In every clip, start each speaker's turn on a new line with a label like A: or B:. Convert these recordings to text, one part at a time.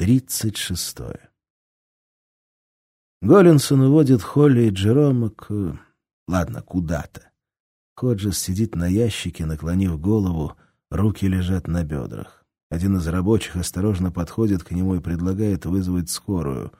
A: Тридцать шестое. Голлинсон уводит Холли и Джерома к... Ладно, куда-то. Ходжес сидит на ящике, наклонив голову, руки лежат на бедрах. Один из рабочих осторожно подходит к нему и предлагает вызвать скорую.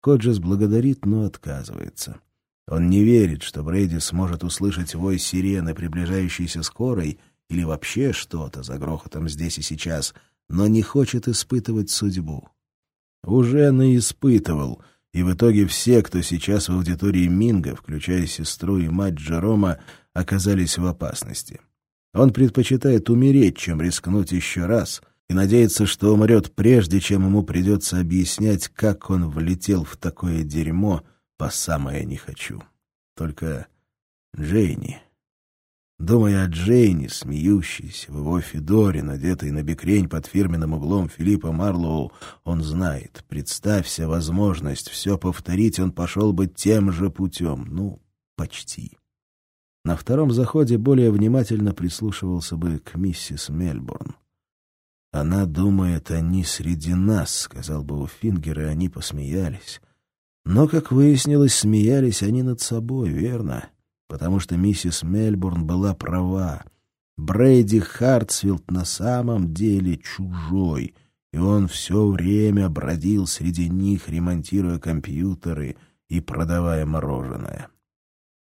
A: Ходжес благодарит, но отказывается. Он не верит, что Брейди сможет услышать вой сирены, приближающейся скорой, или вообще что-то за грохотом здесь и сейчас, но не хочет испытывать судьбу. Уже наиспытывал, и в итоге все, кто сейчас в аудитории Минга, включая сестру и мать Джерома, оказались в опасности. Он предпочитает умереть, чем рискнуть еще раз, и надеется, что умрет прежде, чем ему придется объяснять, как он влетел в такое дерьмо по самое не хочу. Только Джейни... Думая о Джейне, смеющейся, в его Федоре, надетой на бекрень под фирменным углом Филиппа Марлоу, он знает, представься возможность все повторить, он пошел бы тем же путем. Ну, почти. На втором заходе более внимательно прислушивался бы к миссис Мельбурн. «Она думает, они среди нас», — сказал бы у Фингера, и они посмеялись. Но, как выяснилось, смеялись они над собой, верно? Потому что миссис Мельбурн была права. Брейди Хартсфилд на самом деле чужой, и он все время бродил среди них, ремонтируя компьютеры и продавая мороженое.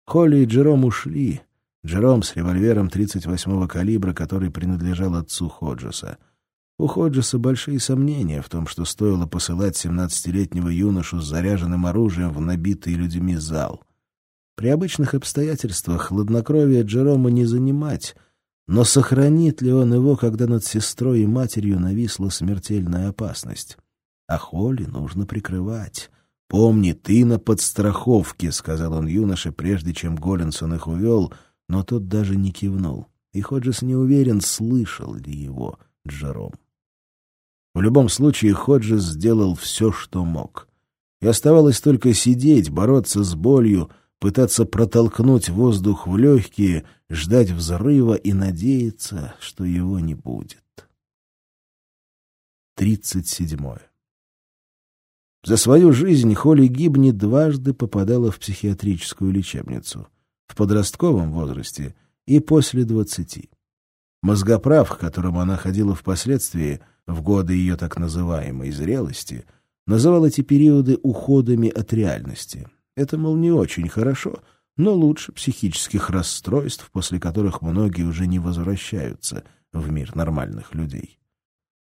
A: Холли и Джером ушли. Джером с револьвером 38-го калибра, который принадлежал отцу Ходжеса. У Ходжеса большие сомнения в том, что стоило посылать 17-летнего юношу с заряженным оружием в набитый людьми зал — при обычных обстоятельствах хладнокровие Джерома не занимать, но сохранит ли он его, когда над сестрой и матерью нависла смертельная опасность? А Холли нужно прикрывать. «Помни, ты на подстраховке», — сказал он юноше, прежде чем Голлинсон их увел, но тот даже не кивнул. И Ходжес не уверен, слышал ли его Джером. В любом случае, Ходжес сделал все, что мог. И оставалось только сидеть, бороться с болью — пытаться протолкнуть воздух в легкие, ждать взрыва и надеяться, что его не будет. Тридцать седьмое. За свою жизнь Холли Гибни дважды попадала в психиатрическую лечебницу. В подростковом возрасте и после двадцати. Мозгоправ, к которому она ходила впоследствии, в годы ее так называемой зрелости, называл эти периоды уходами от реальности. Это, мол, не очень хорошо, но лучше психических расстройств, после которых многие уже не возвращаются в мир нормальных людей.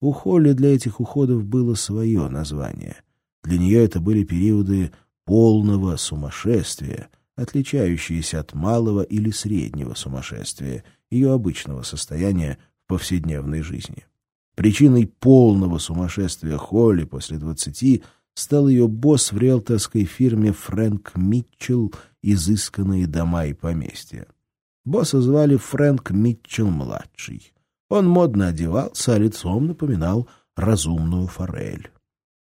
A: У Холли для этих уходов было свое название. Для нее это были периоды полного сумасшествия, отличающиеся от малого или среднего сумасшествия, ее обычного состояния в повседневной жизни. Причиной полного сумасшествия Холли после двадцати — стал ее босс в риэлторской фирме Фрэнк Митчелл «Изысканные дома и поместья». Босса звали Фрэнк Митчелл-младший. Он модно одевался, а лицом напоминал разумную форель.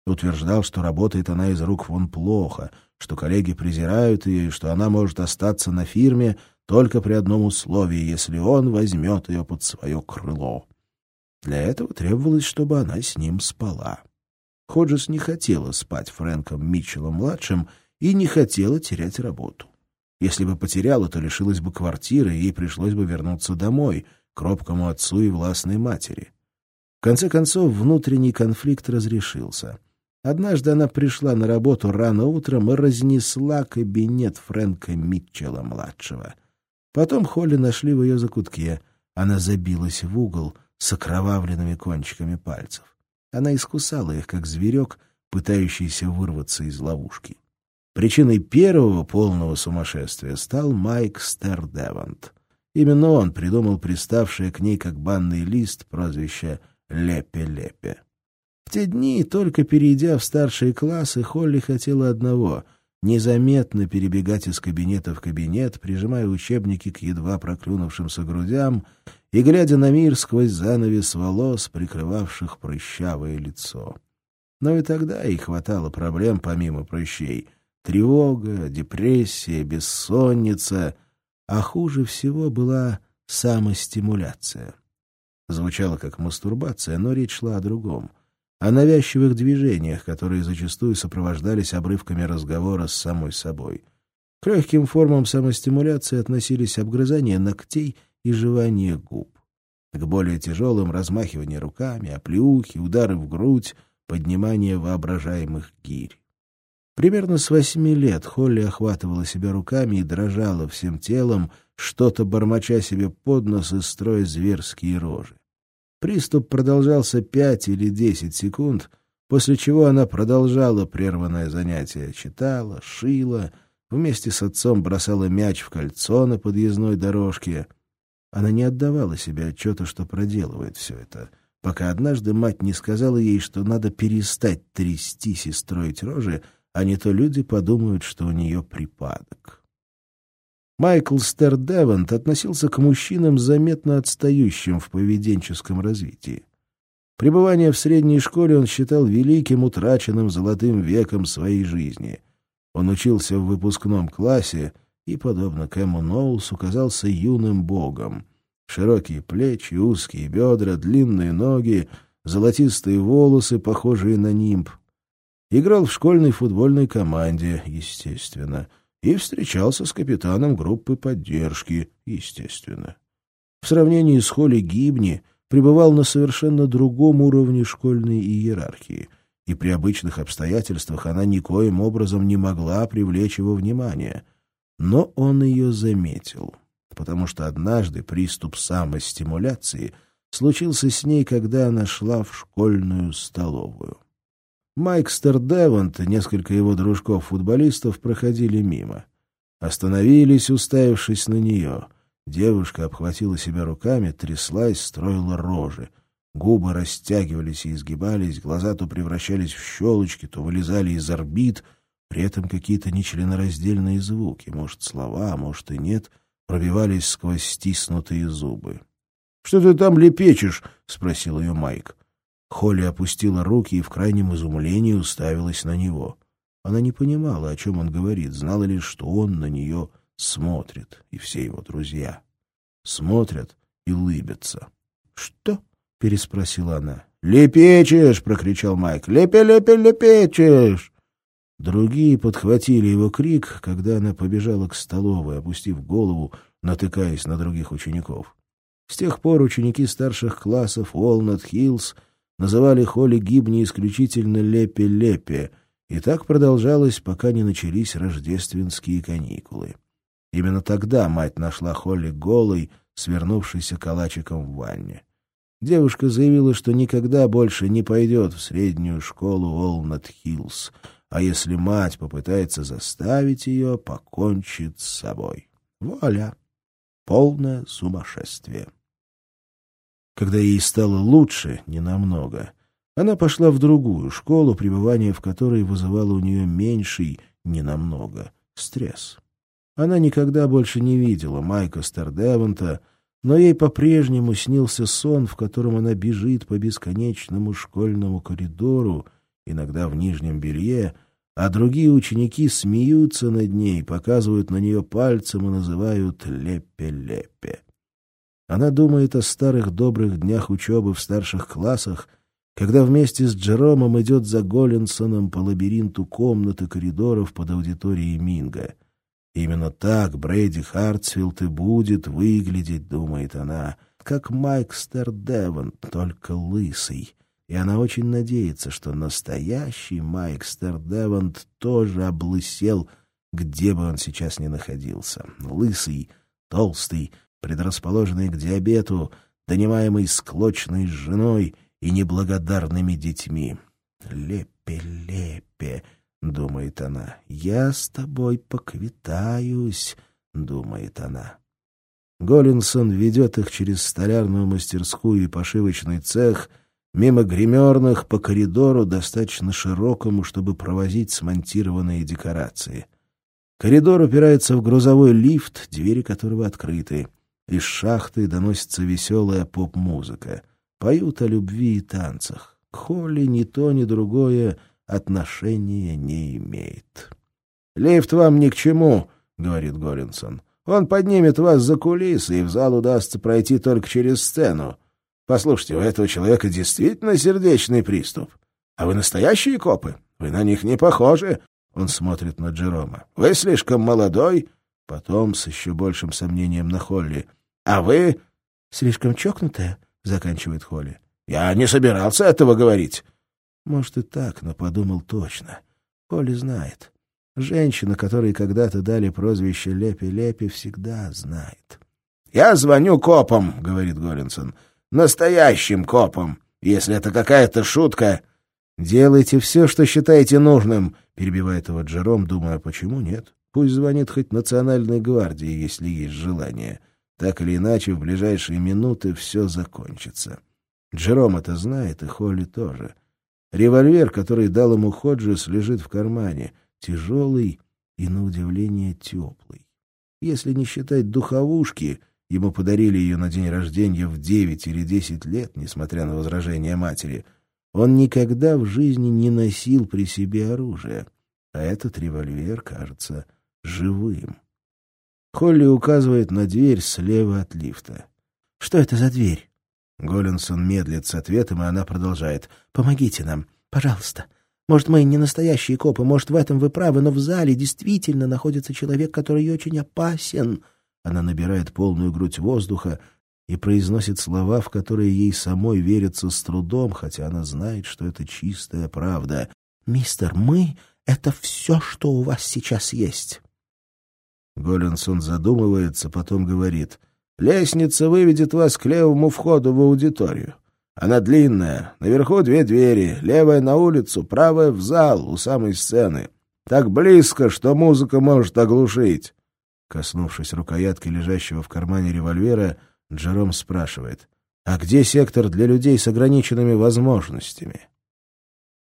A: Утверждал, что работает она из рук вон плохо, что коллеги презирают ее и что она может остаться на фирме только при одном условии, если он возьмет ее под свое крыло. Для этого требовалось, чтобы она с ним спала. Ходжес не хотела спать Фрэнком Митчеллом-младшим и не хотела терять работу. Если бы потеряла, то лишилась бы квартиры, и ей пришлось бы вернуться домой, к робкому отцу и властной матери. В конце концов, внутренний конфликт разрешился. Однажды она пришла на работу рано утром и разнесла кабинет Фрэнка Митчелла-младшего. Потом Холли нашли в ее закутке. Она забилась в угол с окровавленными кончиками пальцев. Она искусала их, как зверек, пытающийся вырваться из ловушки. Причиной первого полного сумасшествия стал Майк Стердевант. Именно он придумал приставшее к ней как банный лист прозвище «Лепе-лепе». В те дни, только перейдя в старшие классы, Холли хотела одного — незаметно перебегать из кабинета в кабинет, прижимая учебники к едва проклюнувшимся грудям и глядя на мир сквозь занавес волос, прикрывавших прыщавое лицо. Но и тогда ей хватало проблем помимо прыщей. Тревога, депрессия, бессонница, а хуже всего была самостимуляция. Звучало как мастурбация, но речь шла о другом. о навязчивых движениях, которые зачастую сопровождались обрывками разговора с самой собой. К легким формам самостимуляции относились обгрызание ногтей и жевание губ. К более тяжелым размахивание руками, оплеухи, удары в грудь, поднимание воображаемых гирь. Примерно с восьми лет Холли охватывала себя руками и дрожала всем телом, что-то бормоча себе под нос и строя зверские рожи. Приступ продолжался пять или десять секунд, после чего она продолжала прерванное занятие, читала, шила, вместе с отцом бросала мяч в кольцо на подъездной дорожке. Она не отдавала себе отчета, что проделывает все это, пока однажды мать не сказала ей, что надо перестать трястись и строить рожи, а не то люди подумают, что у нее припадок. Майкл Стердевант относился к мужчинам, заметно отстающим в поведенческом развитии. Пребывание в средней школе он считал великим утраченным золотым веком своей жизни. Он учился в выпускном классе и, подобно Кэму Ноулсу, казался юным богом. Широкие плечи, узкие бедра, длинные ноги, золотистые волосы, похожие на нимб, Играл в школьной футбольной команде, естественно, и встречался с капитаном группы поддержки, естественно. В сравнении с Холли Гибни пребывал на совершенно другом уровне школьной иерархии, и при обычных обстоятельствах она никоим образом не могла привлечь его внимание. Но он ее заметил, потому что однажды приступ самостимуляции случился с ней, когда она шла в школьную столовую. Майк Стердевант и несколько его дружков-футболистов проходили мимо. Остановились, уставившись на нее. Девушка обхватила себя руками, тряслась, строила рожи. Губы растягивались и изгибались, глаза то превращались в щелочки, то вылезали из орбит, при этом какие-то нечленораздельные звуки, может, слова, а может и нет, пробивались сквозь стиснутые зубы. — Что ты там лепечешь? — спросил ее Майк. Холли опустила руки и в крайнем изумлении уставилась на него. Она не понимала, о чем он говорит, знала лишь, что он на нее смотрит, и все его друзья. Смотрят и лыбятся. «Что?» — переспросила она. «Лепечешь!» — прокричал Майк. «Лепе, лепе, лепечешь!» Другие подхватили его крик, когда она побежала к столовой, опустив голову, натыкаясь на других учеников. С тех пор ученики старших классов Уолнат-Хиллз называли Холли Гибни исключительно Лепе-Лепе, и так продолжалось, пока не начались рождественские каникулы. Именно тогда мать нашла Холли голой, свернувшейся калачиком в ванне. Девушка заявила, что никогда больше не пойдет в среднюю школу Олнат-Хиллз, а если мать попытается заставить ее, покончит с собой. Вуаля! Полное сумасшествие. Когда ей стало лучше, ненамного, она пошла в другую школу, пребывание в которой вызывало у нее меньший, ненамного, стресс. Она никогда больше не видела Майка Стердеванта, но ей по-прежнему снился сон, в котором она бежит по бесконечному школьному коридору, иногда в нижнем белье, а другие ученики смеются над ней, показывают на нее пальцем и называют «лепе-лепе». Она думает о старых добрых днях учебы в старших классах, когда вместе с Джеромом идет за Голлинсоном по лабиринту комнат и коридоров под аудиторией Минга. Именно так Брейди Хартсфилд и будет выглядеть, думает она, как Майк Стердевон, только лысый. И она очень надеется, что настоящий Майк Стердевант тоже облысел, где бы он сейчас ни находился. Лысый, толстый, предрасположенный к диабету, донимаемый склочной женой и неблагодарными детьми. «Лепе, лепе», — думает она, — «я с тобой поквитаюсь», — думает она. Голлинсон ведет их через столярную мастерскую и пошивочный цех, мимо гримерных по коридору, достаточно широкому, чтобы провозить смонтированные декорации. Коридор упирается в грузовой лифт, двери которого открыты. Из шахты доносится веселая поп-музыка. Поют о любви и танцах. К Холли ни то, ни другое отношения не имеет. «Лифт вам ни к чему», — говорит Горинсон. «Он поднимет вас за кулисы, и в зал удастся пройти только через сцену. Послушайте, у этого человека действительно сердечный приступ. А вы настоящие копы? Вы на них не похожи. Он смотрит на Джерома. Вы слишком молодой. Потом с еще большим сомнением на Холли. А вы... Слишком чокнутая, заканчивает Холли. Я не собирался этого говорить. Может и так, но подумал точно. Холли знает. Женщина, которой когда-то дали прозвище Лепи-Лепи, всегда знает. «Я звоню копам», — говорит Голлинсон. «Настоящим копам. Если это какая-то шутка...» «Делайте все, что считаете нужным», — перебивает его Джером, думая, почему нет. Пусть звонит хоть национальной гвардии, если есть желание. Так или иначе, в ближайшие минуты все закончится. Джером это знает, и Холли тоже. Револьвер, который дал ему Ходжес, лежит в кармане, тяжелый и, на удивление, теплый. Если не считать духовушки, ему подарили ее на день рождения в девять или десять лет, несмотря на возражения матери — он никогда в жизни не носил при себе оружие, а этот револьвер кажется живым. Холли указывает на дверь слева от лифта. «Что это за дверь?» Голлинсон медлит с ответом, и она продолжает. «Помогите нам, пожалуйста. Может, мы не настоящие копы, может, в этом вы правы, но в зале действительно находится человек, который очень опасен». Она набирает полную грудь воздуха, и произносит слова, в которые ей самой верится с трудом, хотя она знает, что это чистая правда. «Мистер, мы — это все, что у вас сейчас есть». Голлинсон задумывается, потом говорит. «Лестница выведет вас к левому входу в аудиторию. Она длинная, наверху две двери, левая на улицу, правая в зал у самой сцены. Так близко, что музыка может оглушить». Коснувшись рукоятки лежащего в кармане револьвера, Джером спрашивает, а где сектор для людей с ограниченными возможностями?